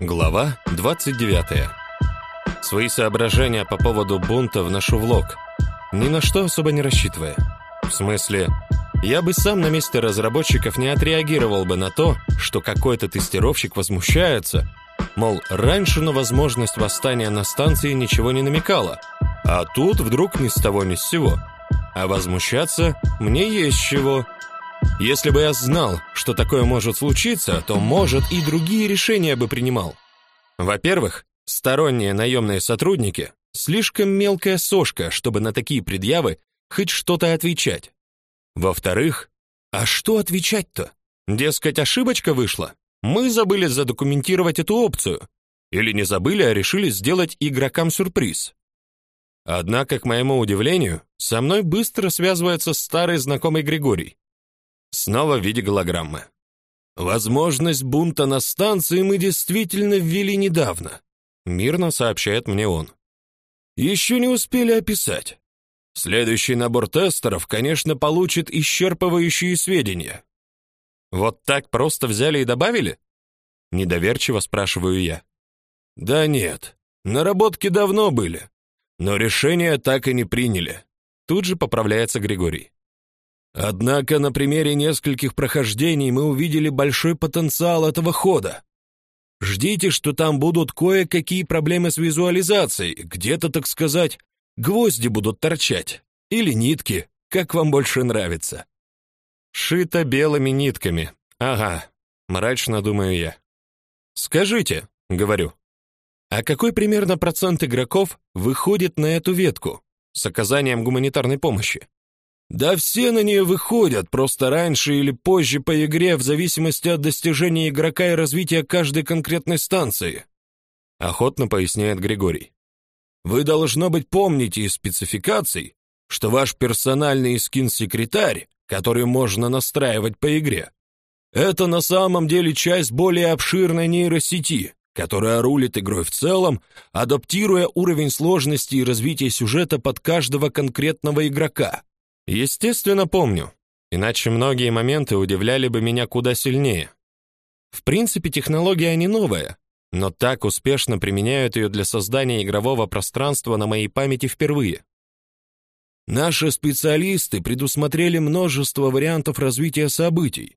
Глава 29. Свои соображения по поводу бунта вношу в лог, ни на что особо не рассчитывая. В смысле, я бы сам на месте разработчиков не отреагировал бы на то, что какой-то тестировщик возмущается, мол, раньше на возможность восстания на станции ничего не намекало, а тут вдруг ни с того ни с сего. А возмущаться мне есть чего. Если бы я знал, что такое может случиться, то, может, и другие решения бы принимал. Во-первых, сторонние наемные сотрудники слишком мелкая сошка, чтобы на такие предъявы хоть что-то отвечать. Во-вторых, а что отвечать-то? Дескать, ошибочка вышла. Мы забыли задокументировать эту опцию. Или не забыли, а решили сделать игрокам сюрприз. Однако, к моему удивлению, со мной быстро связывается старый знакомый Григорий. Снова в виде голограммы. Возможность бунта на станции мы действительно ввели недавно, мирно сообщает мне он. Еще не успели описать. Следующий набор тестеров, конечно, получит исчерпывающие сведения. Вот так просто взяли и добавили? Недоверчиво спрашиваю я. Да нет, наработки давно были, но решение так и не приняли. Тут же поправляется Григорий. Однако на примере нескольких прохождений мы увидели большой потенциал этого хода. Ждите, что там будут кое-какие проблемы с визуализацией, где-то, так сказать, гвозди будут торчать или нитки, как вам больше нравится. Шито белыми нитками. Ага, мрачно думаю я. Скажите, говорю. А какой примерно процент игроков выходит на эту ветку с оказанием гуманитарной помощи? Да все на нее выходят, просто раньше или позже по игре, в зависимости от достижения игрока и развития каждой конкретной станции. Охотно поясняет Григорий. Вы должно быть помните из спецификаций, что ваш персональный скин-секретарь, который можно настраивать по игре, это на самом деле часть более обширной нейросети, которая рулит игрой в целом, адаптируя уровень сложности и развития сюжета под каждого конкретного игрока. Естественно, помню. Иначе многие моменты удивляли бы меня куда сильнее. В принципе, технология не новая, но так успешно применяют ее для создания игрового пространства на моей памяти впервые. Наши специалисты предусмотрели множество вариантов развития событий.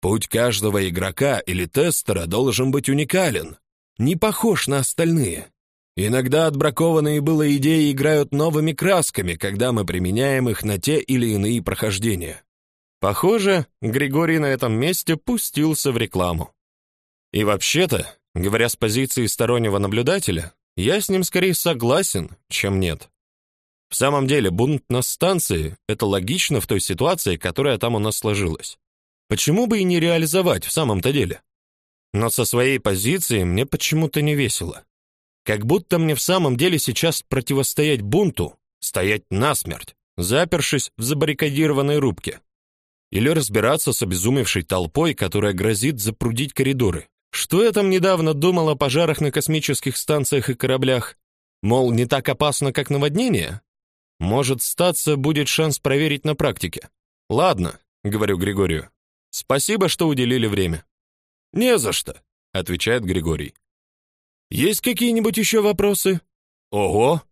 Путь каждого игрока или тестера должен быть уникален, не похож на остальные. Иногда отбракованные было идеи играют новыми красками, когда мы применяем их на те или иные прохождения. Похоже, Григорий на этом месте пустился в рекламу. И вообще-то, говоря с позиции стороннего наблюдателя, я с ним скорее согласен, чем нет. В самом деле, бунт на станции это логично в той ситуации, которая там у нас сложилась. Почему бы и не реализовать в самом-то деле? Но со своей позиции мне почему-то не весело. Как будто мне в самом деле сейчас противостоять бунту, стоять насмерть, запершись в забаррикадированной рубке. Или разбираться с обезумевшей толпой, которая грозит запрудить коридоры. Что я там недавно думал о пожарах на космических станциях и кораблях? Мол, не так опасно, как наводнение? Может, статься будет шанс проверить на практике. Ладно, говорю Григорию. Спасибо, что уделили время. Не за что, отвечает Григорий. Есть какие-нибудь еще вопросы? Ого.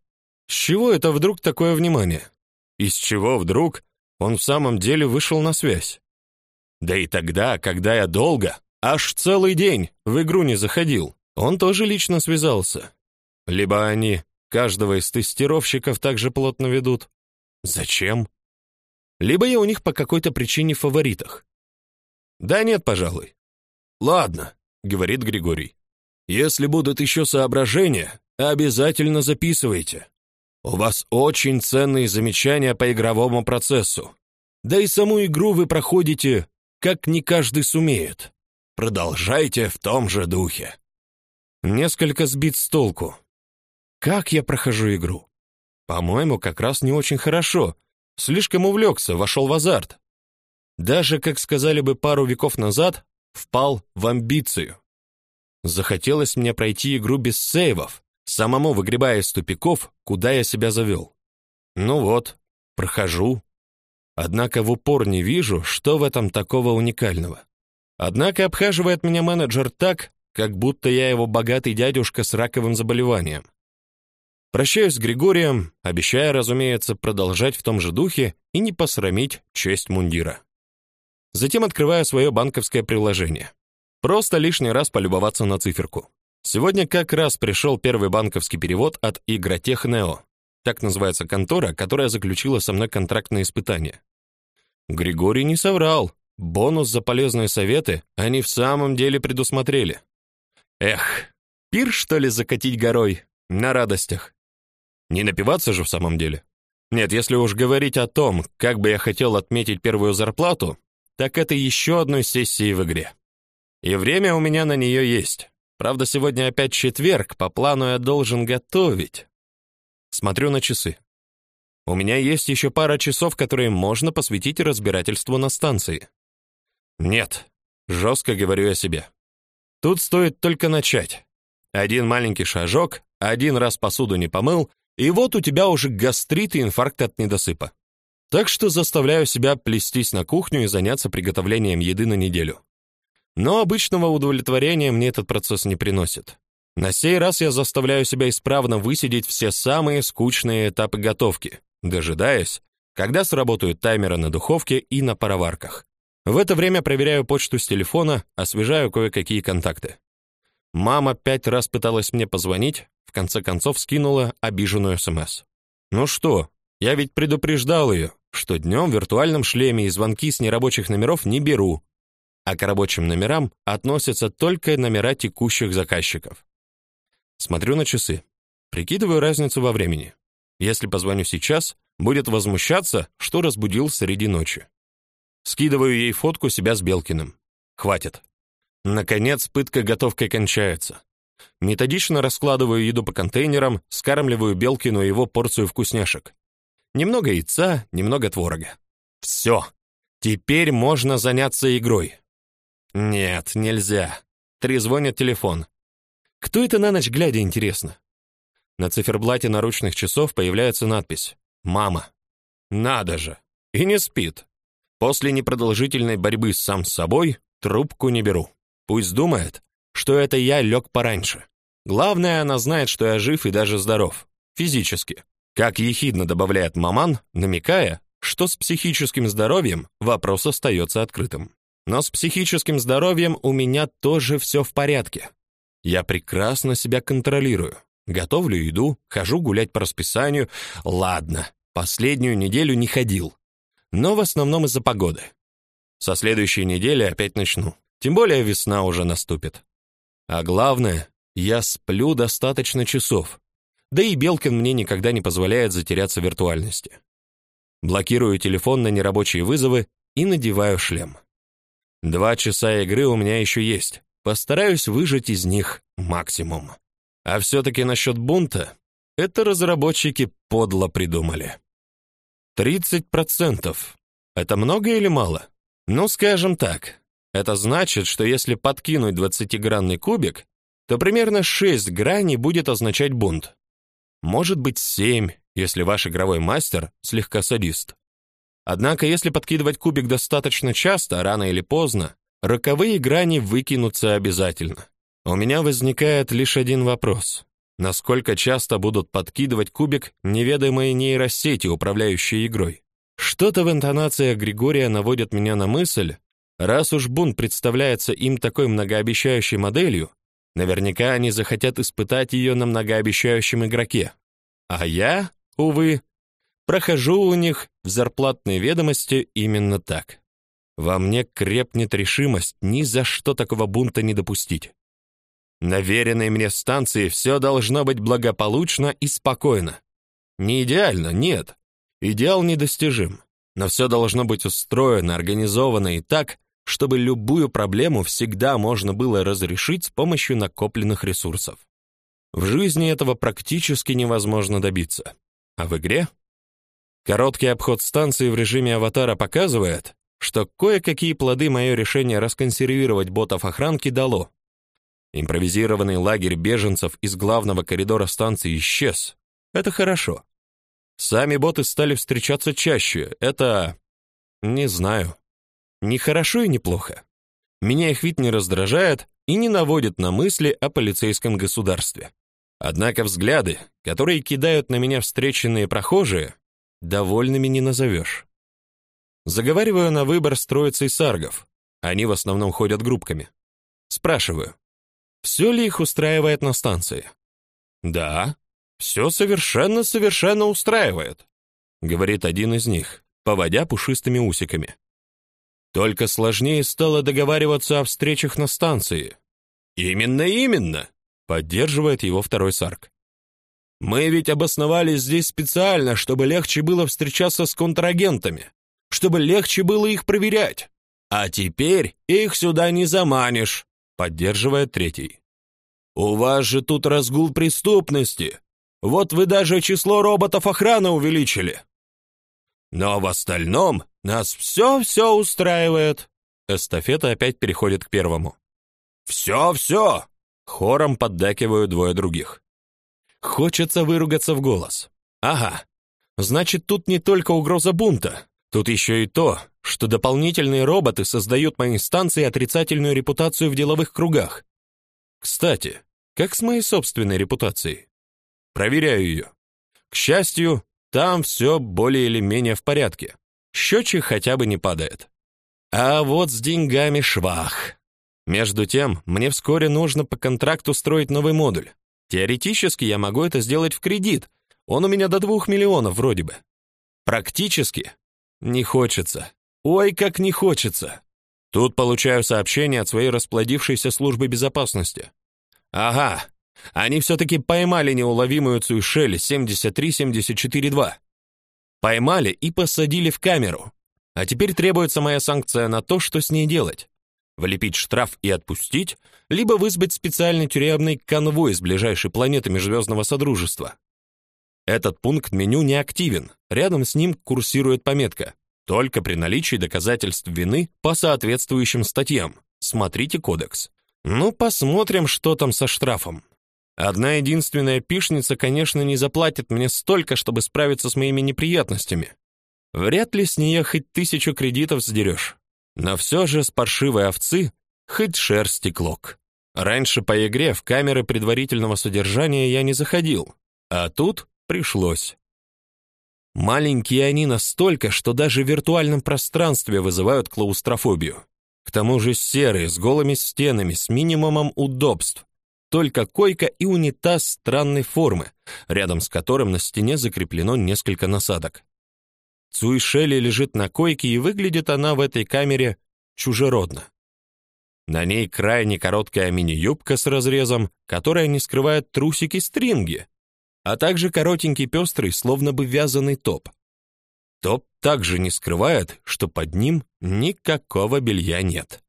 С чего это вдруг такое внимание? Из чего вдруг он в самом деле вышел на связь? Да и тогда, когда я долго, аж целый день в игру не заходил, он тоже лично связался. Либо они каждого из тестировщиков также плотно ведут. Зачем? Либо я у них по какой-то причине в фаворитах. Да нет, пожалуй. Ладно, говорит Григорий. Если будут еще соображения, обязательно записывайте. У вас очень ценные замечания по игровому процессу. Да и саму игру вы проходите, как не каждый сумеет. Продолжайте в том же духе. Несколько сбит с толку. Как я прохожу игру? По-моему, как раз не очень хорошо. Слишком увлекся, вошел в азарт. Даже, как сказали бы пару веков назад, впал в амбицию. Захотелось мне пройти игру без сейвов, самому выгребая из тупиков, куда я себя завел. Ну вот, прохожу. Однако в упор не вижу, что в этом такого уникального. Однако обхаживает меня менеджер так, как будто я его богатый дядюшка с раковым заболеванием. Прощаюсь с Григорием, обещая, разумеется, продолжать в том же духе и не посрамить честь мундира. Затем открываю свое банковское приложение. Просто лишний раз полюбоваться на циферку. Сегодня как раз пришел первый банковский перевод от Игротех Нео. Так называется контора, которая заключила со мной контракт на испытание. Григорий не соврал. Бонус за полезные советы они в самом деле предусмотрели. Эх, пир что ли закатить горой на радостях. Не напиваться же в самом деле. Нет, если уж говорить о том, как бы я хотел отметить первую зарплату, так это еще одной сессии в игре. И время у меня на нее есть. Правда, сегодня опять четверг, по плану я должен готовить. Смотрю на часы. У меня есть еще пара часов, которые можно посвятить разбирательству на станции. Нет, жестко говорю я себе. Тут стоит только начать. Один маленький шажок, один раз посуду не помыл, и вот у тебя уже гастрит и инфаркт от недосыпа. Так что заставляю себя плестись на кухню и заняться приготовлением еды на неделю. Но обычного удовлетворения мне этот процесс не приносит. На сей раз я заставляю себя исправно высидеть все самые скучные этапы готовки, дожидаясь, когда сработают таймеры на духовке и на пароварках. В это время проверяю почту с телефона, освежаю кое-какие контакты. Мама пять раз пыталась мне позвонить, в конце концов скинула обиженную СМС. Ну что, я ведь предупреждал ее, что днем в виртуальном шлеме и звонки с нерабочих номеров не беру, а к рабочим номерам относятся только номера текущих заказчиков. Смотрю на часы. Прикидываю разницу во времени. Если позвоню сейчас, будет возмущаться, что разбудил среди ночи. Скидываю ей фотку себя с Белкиным. Хватит. Наконец, пытка готовкой кончается. Методично раскладываю еду по контейнерам, скармливаю Белкину его порцию вкусняшек. Немного яйца, немного творога. Все. Теперь можно заняться игрой. Нет, нельзя. Трезвонит телефон. Кто это на ночь глядя, интересно? На циферблате наручных часов появляется надпись «Мама». Надо же. И не спит. После непродолжительной борьбы сам с собой трубку не беру. Пусть думает, что это я лег пораньше. Главное, она знает, что я жив и даже здоров. Физически. Как ехидно добавляет маман, намекая, что с психическим здоровьем вопрос остается открытым. Но с психическим здоровьем у меня тоже все в порядке. Я прекрасно себя контролирую. Готовлю еду, хожу гулять по расписанию. Ладно, последнюю неделю не ходил. Но в основном из-за погоды. Со следующей недели опять начну. Тем более весна уже наступит. А главное, я сплю достаточно часов. Да и Белкин мне никогда не позволяет затеряться в виртуальности. Блокирую телефон на нерабочие вызовы и надеваю шлем. Два часа игры у меня еще есть. Постараюсь выжать из них максимум. А все-таки насчет бунта, это разработчики подло придумали. 30%. Это много или мало? Ну, скажем так. Это значит, что если подкинуть двадцатигранный кубик, то примерно 6 граней будет означать бунт. Может быть, 7, если ваш игровой мастер слегка садист. Однако, если подкидывать кубик достаточно часто, рано или поздно, роковые грани выкинутся обязательно. У меня возникает лишь один вопрос. Насколько часто будут подкидывать кубик неведомые нейросети, управляющие игрой? Что-то в интонациях Григория наводит меня на мысль, раз уж бунт представляется им такой многообещающей моделью, наверняка они захотят испытать ее на многообещающем игроке. А я, увы, прохожу у них в зарплатные ведомости именно так. Во мне крепнет решимость ни за что такого бунта не допустить. На веренной мне станции все должно быть благополучно и спокойно. Не идеально, нет. Идеал недостижим. Но все должно быть устроено, организовано и так, чтобы любую проблему всегда можно было разрешить с помощью накопленных ресурсов. В жизни этого практически невозможно добиться. А в игре? Короткий обход станции в режиме аватара показывает, что кое-какие плоды мое решение расконсервировать ботов охранки дало. Импровизированный лагерь беженцев из главного коридора станции исчез. Это хорошо. Сами боты стали встречаться чаще. Это не знаю. Не хорошо и не плохо. Меня их вид не раздражает и не наводит на мысли о полицейском государстве. Однако взгляды, которые кидают на меня встреченные прохожие, довольными не назовешь. Заговариваю на выбор с троицей саргов. Они в основном ходят группками. Спрашиваю, все ли их устраивает на станции? Да, все совершенно-совершенно устраивает, говорит один из них, поводя пушистыми усиками. Только сложнее стало договариваться о встречах на станции. Именно, именно, поддерживает его второй сарг. Мы ведь обосновались здесь специально, чтобы легче было встречаться с контрагентами, чтобы легче было их проверять. А теперь их сюда не заманишь, поддерживает третий. У вас же тут разгул преступности. Вот вы даже число роботов охраны увеличили. Но в остальном нас все-все устраивает. Эстафета опять переходит к первому. Все-все! Хором поддакивают двое других. Хочется выругаться в голос. Ага. Значит, тут не только угроза бунта, тут еще и то, что дополнительные роботы создают моей станции отрицательную репутацию в деловых кругах. Кстати, как с моей собственной репутацией? Проверяю ее. К счастью, там все более или менее в порядке. Счетчик хотя бы не падает. А вот с деньгами швах. Между тем, мне вскоре нужно по контракту строить новый модуль. Теоретически я могу это сделать в кредит. Он у меня до двух миллионов вроде бы. Практически не хочется. Ой, как не хочется. Тут получаю сообщение от своей расплодившейся службы безопасности. Ага. Они все таки поймали неуловимую Цуйшель 73742. Поймали и посадили в камеру. А теперь требуется моя санкция на то, что с ней делать влепить штраф и отпустить, либо вызвать специальный тюремный конвой с ближайшей планеты Межзвездного Содружества. Этот пункт меню не активен. Рядом с ним курсирует пометка: только при наличии доказательств вины по соответствующим статьям. Смотрите кодекс. Ну, посмотрим, что там со штрафом. Одна единственная пишница, конечно, не заплатит мне столько, чтобы справиться с моими неприятностями. Вряд ли с нее хоть тысячу кредитов сдерешь. Но все же с паршивой овцы хоть шерсти клок. Раньше по игре в камеры предварительного содержания я не заходил, а тут пришлось. Маленькие они настолько, что даже в виртуальном пространстве вызывают клаустрофобию. К тому же серые, с голыми стенами, с минимумом удобств. Только койка и унитаз странной формы, рядом с которым на стене закреплено несколько насадок. Цуишели лежит на койке, и выглядит она в этой камере чужеродно. На ней крайне короткая мини-юбка с разрезом, которая не скрывает трусики-стринги, а также коротенький пестрый, словно бы вязаный топ. Топ также не скрывает, что под ним никакого белья нет.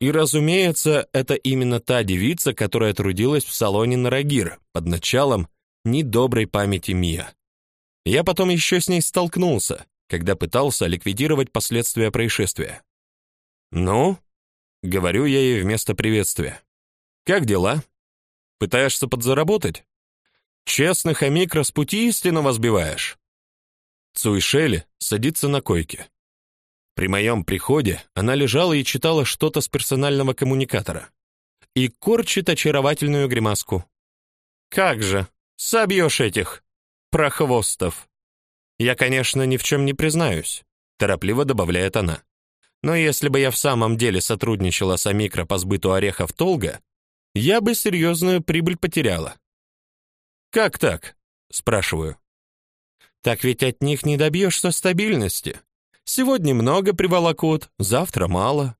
И, разумеется, это именно та девица, которая трудилась в салоне Нарагир под началом недоброй памяти Мия. Я потом еще с ней столкнулся, когда пытался ликвидировать последствия происшествия. «Ну?» — говорю я ей вместо приветствия. «Как дела? Пытаешься подзаработать? Честных амикро с пути истинного сбиваешь?» Цуишели садится на койке. При моем приходе она лежала и читала что-то с персонального коммуникатора. И корчит очаровательную гримаску. «Как же, собьешь этих прохвостов!» Я, конечно, ни в чем не признаюсь, торопливо добавляет она. Но если бы я в самом деле сотрудничала с Амикро по сбыту орехов Толга, я бы серьезную прибыль потеряла. Как так? спрашиваю. Так ведь от них не добьешься стабильности. Сегодня много приволокут, завтра мало.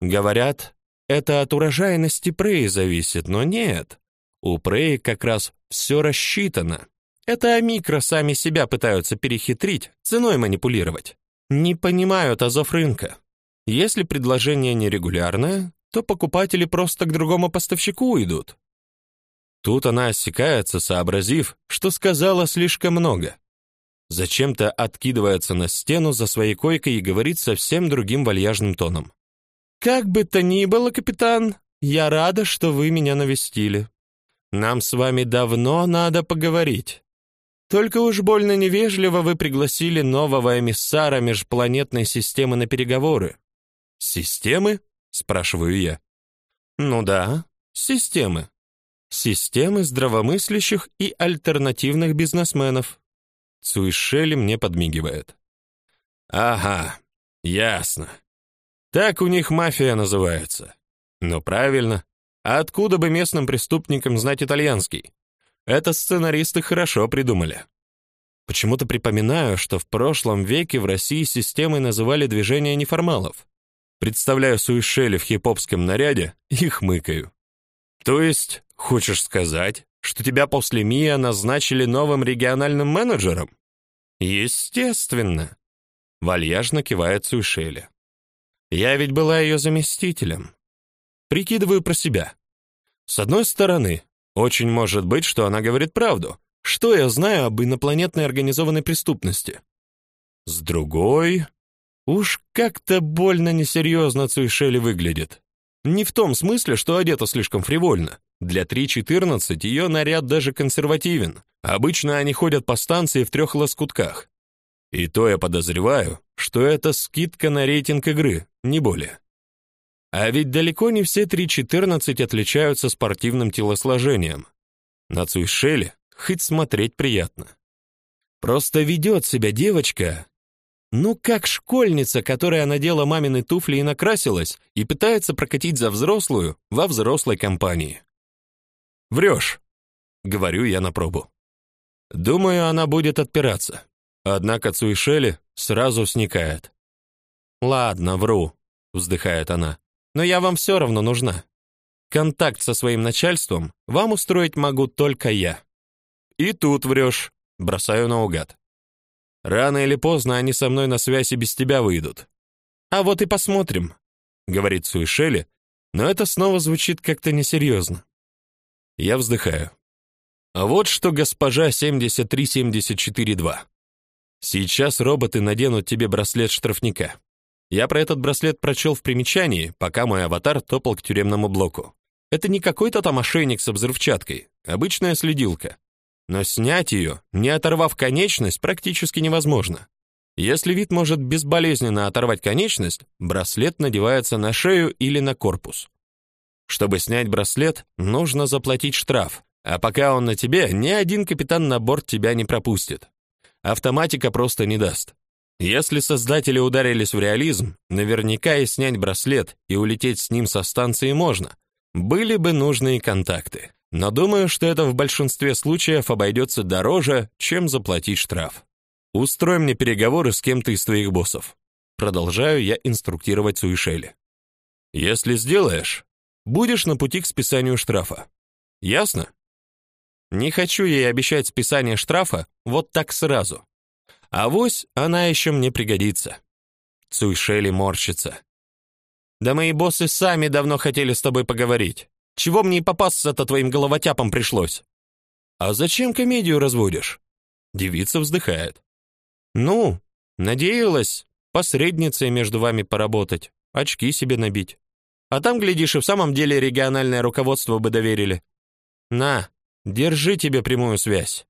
Говорят, это от урожайности Преи зависит, но нет. У Преи как раз все рассчитано. Это микро сами себя пытаются перехитрить, ценой манипулировать. Не понимают азов рынка. Если предложение нерегулярное, то покупатели просто к другому поставщику уйдут. Тут она осекается, сообразив, что сказала слишком много. Зачем-то откидывается на стену за своей койкой и говорит совсем другим вальяжным тоном. Как бы то ни было, капитан, я рада, что вы меня навестили. Нам с вами давно надо поговорить. Только уж больно невежливо вы пригласили нового эмиссара межпланетной системы на переговоры. Системы? спрашиваю я. Ну да, системы. Системы здравомыслящих и альтернативных бизнесменов. Цуишели мне подмигивает. Ага, ясно. Так у них мафия называется. Ну правильно. А откуда бы местным преступникам знать итальянский? Это сценаристы хорошо придумали. Почему-то припоминаю, что в прошлом веке в России системой называли движение неформалов. Представляю Суишели в хип-хопском наряде и хмыкаю. То есть, хочешь сказать, что тебя после МИА назначили новым региональным менеджером? Естественно. Вальяжно кивает Суишели. Я ведь была ее заместителем. Прикидываю про себя. С одной стороны, очень может быть, что она говорит правду. Что я знаю об инопланетной организованной преступности? С другой, уж как-то больно несерьезно Цуишели выглядит. Не в том смысле, что одета слишком фривольно. Для 3.14 ее наряд даже консервативен. Обычно они ходят по станции в трех лоскутках. И то я подозреваю, что это скидка на рейтинг игры, не более. А ведь далеко не все 3.14 отличаются спортивным телосложением. На Цуйшеле хоть смотреть приятно. Просто ведет себя девочка, ну как школьница, которая надела мамины туфли и накрасилась, и пытается прокатить за взрослую во взрослой компании. Врешь, говорю я на пробу. Думаю, она будет отпираться. Однако Цуишели сразу сникает. Ладно, вру, вздыхает она. Но я вам все равно нужна. Контакт со своим начальством вам устроить могу только я. И тут врешь, бросаю наугад. Рано или поздно они со мной на связь и без тебя выйдут. А вот и посмотрим, говорит Суишели, но это снова звучит как-то несерьезно. Я вздыхаю. А вот что госпожа 73742. Сейчас роботы наденут тебе браслет штрафника. Я про этот браслет прочел в примечании, пока мой аватар топал к тюремному блоку. Это не какой-то там мошенник со взрывчаткой, обычная следилка. Но снять ее, не оторвав конечность, практически невозможно. Если вид может безболезненно оторвать конечность, браслет надевается на шею или на корпус. Чтобы снять браслет, нужно заплатить штраф, а пока он на тебе, ни один капитан на борт тебя не пропустит. Автоматика просто не даст. Если создатели ударились в реализм, наверняка и снять браслет и улететь с ним со станции можно. Были бы нужные контакты. Но думаю, что это в большинстве случаев обойдется дороже, чем заплатить штраф. Устрой мне переговоры с кем-то из твоих боссов. Продолжаю я инструктировать Суишели. Если сделаешь, будешь на пути к списанию штрафа. Ясно? Не хочу ей обещать списание штрафа вот так сразу. А вось она еще мне пригодится. Цуйшели морщится. Да мои боссы сами давно хотели с тобой поговорить. Чего мне и попасться-то твоим головотяпом пришлось? А зачем комедию разводишь? Девица вздыхает. Ну, надеялась посредницей между вами поработать, очки себе набить. А там, глядишь, и в самом деле региональное руководство бы доверили. На, держи тебе прямую связь.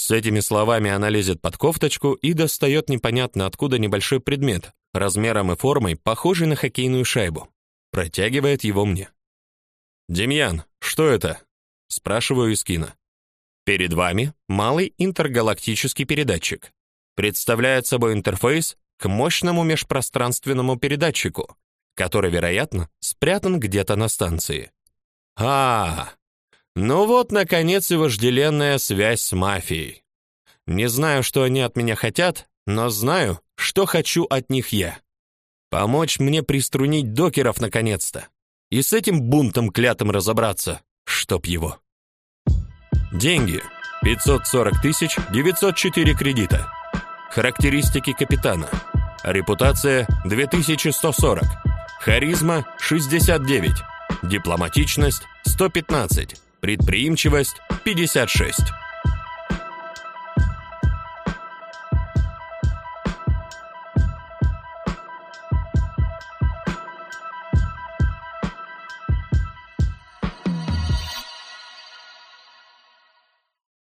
С этими словами она лезет под кофточку и достает непонятно откуда небольшой предмет, размером и формой похожий на хоккейную шайбу. Протягивает его мне. «Демьян, что это?» — спрашиваю из кино. Перед вами малый интергалактический передатчик. Представляет собой интерфейс к мощному межпространственному передатчику, который, вероятно, спрятан где-то на станции. А, ну вот наконец и вожделенная связь с мафией. Не знаю, что они от меня хотят, но знаю, что хочу от них я. Помочь мне приструнить докеров наконец-то и с этим бунтом клятым разобраться, чтоб его. Деньги 540 тысяч 904 кредита. Характеристики капитана. Репутация 2140. Харизма 69. Дипломатичность 115. Предприимчивость 56.